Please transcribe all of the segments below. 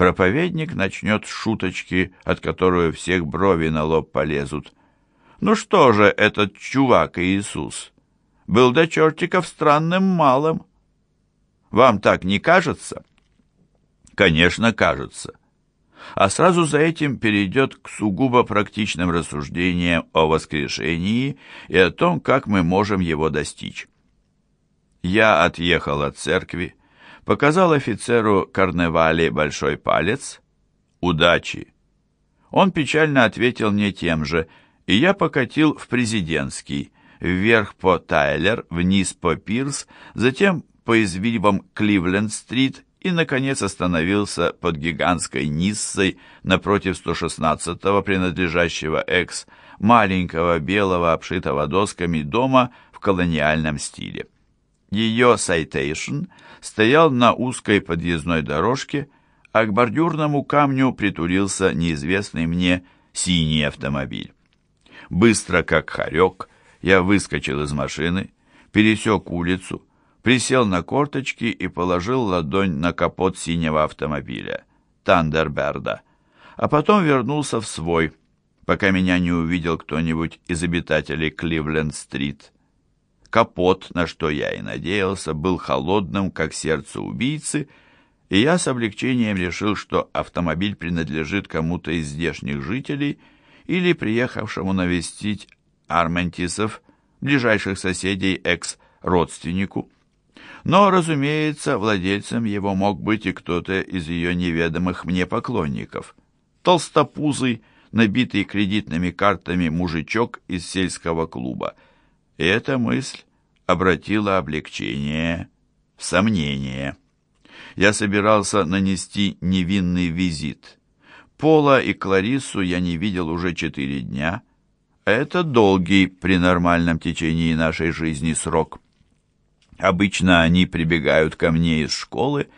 проповедник начнет шуточки, от которой всех брови на лоб полезут. Ну что же этот чувак Иисус? Был до чертиков странным малым. Вам так не кажется? Конечно, кажется. А сразу за этим перейдет к сугубо практичным рассуждениям о воскрешении и о том, как мы можем его достичь. Я отъехал от церкви, показал офицеру карневале большой палец. «Удачи!» Он печально ответил мне тем же, и я покатил в президентский, вверх по Тайлер, вниз по Пирс, затем по извивам Кливленд-стрит и, наконец, остановился под гигантской Ниссой напротив 116-го, принадлежащего экс, маленького белого, обшитого досками дома в колониальном стиле. Ее «Сайтейшн» стоял на узкой подъездной дорожке, а к бордюрному камню притулился неизвестный мне синий автомобиль. Быстро, как хорек, я выскочил из машины, пересек улицу, присел на корточки и положил ладонь на капот синего автомобиля, Тандерберда, а потом вернулся в свой, пока меня не увидел кто-нибудь из обитателей Кливленд-стрит. Капот, на что я и надеялся, был холодным, как сердце убийцы, и я с облегчением решил, что автомобиль принадлежит кому-то из здешних жителей или приехавшему навестить Арментисов, ближайших соседей экс-родственнику. Но, разумеется, владельцем его мог быть и кто-то из ее неведомых мне поклонников. Толстопузый, набитый кредитными картами мужичок из сельского клуба – и эта мысль обратила облегчение в сомнение. Я собирался нанести невинный визит. Пола и Клариссу я не видел уже четыре дня. Это долгий при нормальном течении нашей жизни срок. Обычно они прибегают ко мне из школы,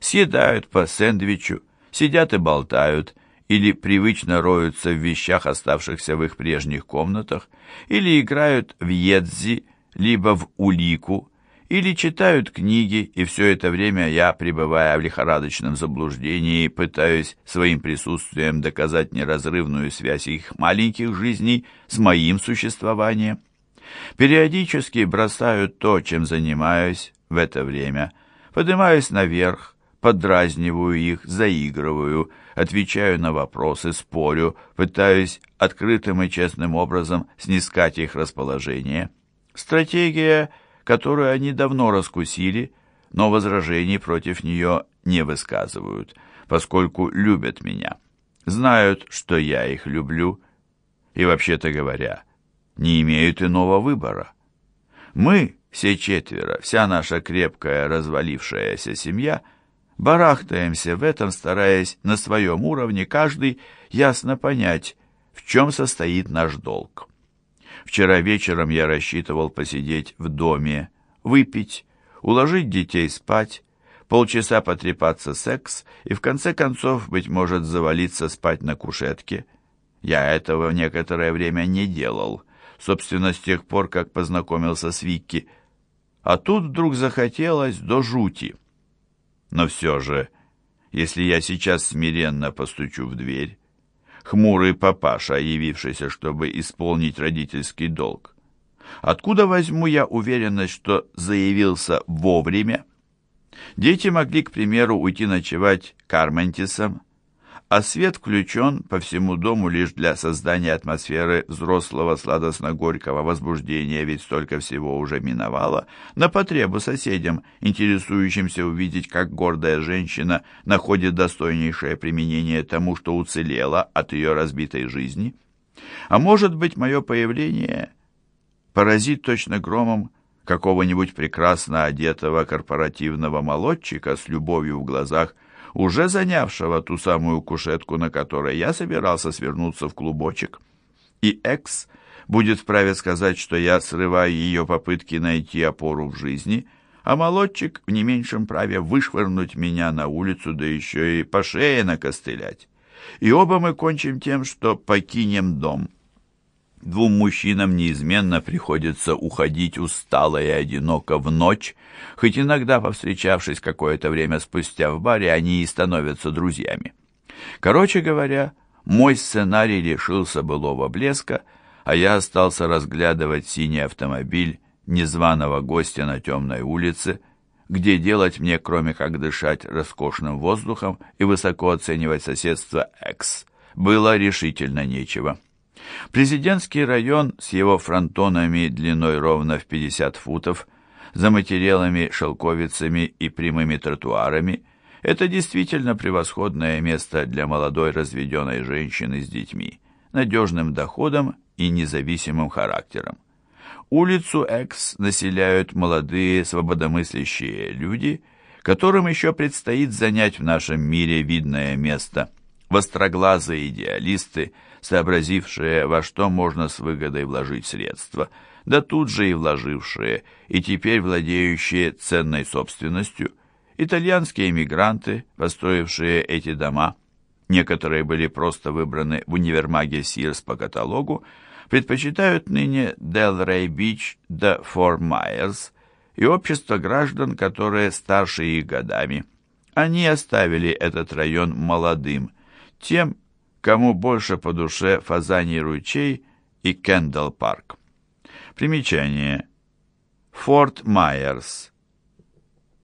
съедают по сэндвичу, сидят и болтают, или привычно роются в вещах, оставшихся в их прежних комнатах, или играют в едзи, либо в улику, или читают книги, и все это время я, пребывая в лихорадочном заблуждении, пытаюсь своим присутствием доказать неразрывную связь их маленьких жизней с моим существованием. Периодически бросаю то, чем занимаюсь в это время, поднимаюсь наверх, подразниваю их, заигрываю, отвечаю на вопросы, спорю, пытаюсь открытым и честным образом снискать их расположение. Стратегия, которую они давно раскусили, но возражений против нее не высказывают, поскольку любят меня, знают, что я их люблю, и, вообще-то говоря, не имеют иного выбора. Мы, все четверо, вся наша крепкая развалившаяся семья – барахтаемся в этом, стараясь на своем уровне каждый ясно понять, в чем состоит наш долг. Вчера вечером я рассчитывал посидеть в доме, выпить, уложить детей спать, полчаса потрепаться секс и в конце концов, быть может, завалиться спать на кушетке. Я этого некоторое время не делал, собственно, с тех пор, как познакомился с Викки. А тут вдруг захотелось до жути. Но все же, если я сейчас смиренно постучу в дверь, хмурый папаша, явившийся, чтобы исполнить родительский долг, откуда возьму я уверенность, что заявился вовремя? Дети могли, к примеру, уйти ночевать к Арментисам, а свет включен по всему дому лишь для создания атмосферы взрослого сладостно-горького возбуждения, ведь столько всего уже миновало, на потребу соседям, интересующимся увидеть, как гордая женщина находит достойнейшее применение тому, что уцелело от ее разбитой жизни. А может быть, мое появление поразит точно громом какого-нибудь прекрасно одетого корпоративного молодчика с любовью в глазах, уже занявшего ту самую кушетку, на которой я собирался свернуться в клубочек. И Экс будет вправе сказать, что я срываю ее попытки найти опору в жизни, а молодчик в не меньшем праве вышвырнуть меня на улицу, да еще и по шее накостылять. И оба мы кончим тем, что покинем дом. Двум мужчинам неизменно приходится уходить устало и одиноко в ночь, хоть иногда, повстречавшись какое-то время спустя в баре, они и становятся друзьями. Короче говоря, мой сценарий лишился былого блеска, а я остался разглядывать синий автомобиль незваного гостя на темной улице, где делать мне, кроме как дышать роскошным воздухом и высоко оценивать соседство Экс, было решительно нечего. Президентский район с его фронтонами длиной ровно в 50 футов, за материалами, шелковицами и прямыми тротуарами – это действительно превосходное место для молодой разведенной женщины с детьми, надежным доходом и независимым характером. Улицу Экс населяют молодые свободомыслящие люди, которым еще предстоит занять в нашем мире видное место. Востроглазые идеалисты – сообразившие, во что можно с выгодой вложить средства, да тут же и вложившие, и теперь владеющие ценной собственностью, итальянские эмигранты, построившие эти дома, некоторые были просто выбраны в универмаге Сирс по каталогу, предпочитают ныне Делрей-Бич да Фор Майерс и общество граждан, которые старше их годами. Они оставили этот район молодым, тем, кому больше по душе Фазаний ручей и Кендалл парк. Примечание. Форт Майерс.